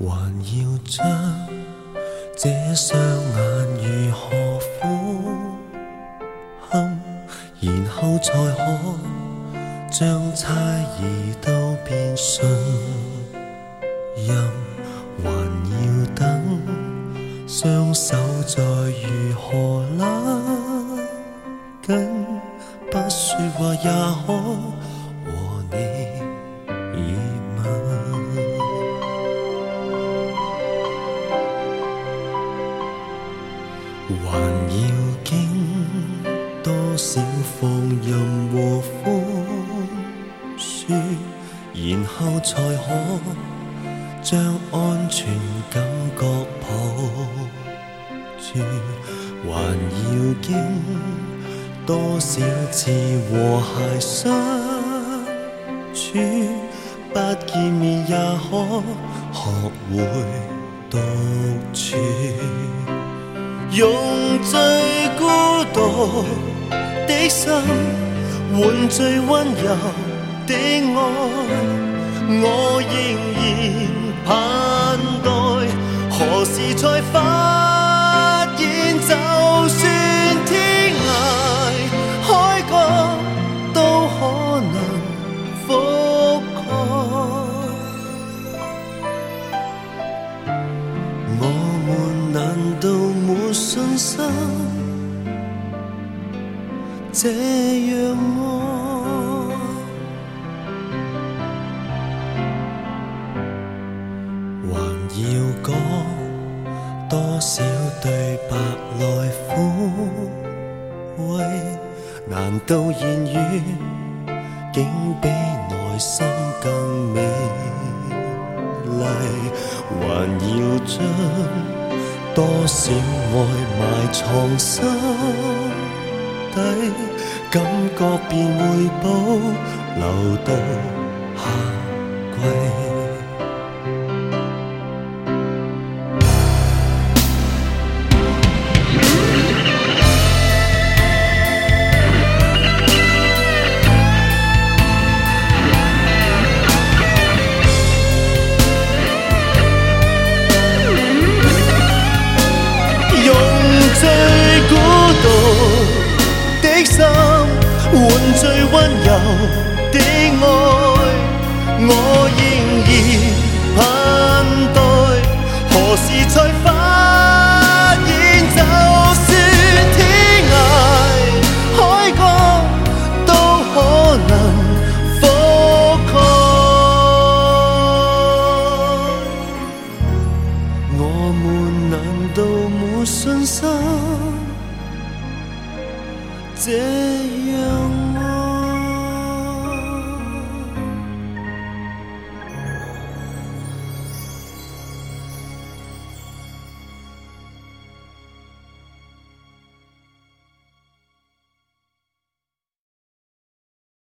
还要将这双眼如何俯瞰，然后才可将猜疑都变信任，还要等双手再如何拉紧，不说话也可还要经多少放任和宽恕，然后才可将安全感觉抱住。还要经多少次和谐相处，不见面也可学会独处。用最孤独的心换最温柔的爱，我仍然盼待，何时才发现，就算天涯海角都可能覆盖。我心这样爱？还要讲多少对白来抚慰？难道言语竟比内心更美丽？还要将多少爱埋藏心底，感觉便会保留到夏季。换最温柔的爱，我仍然盼待，何时才发现，就算天涯。海角都可能覆盖。我们难道没信心？这样